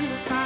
to find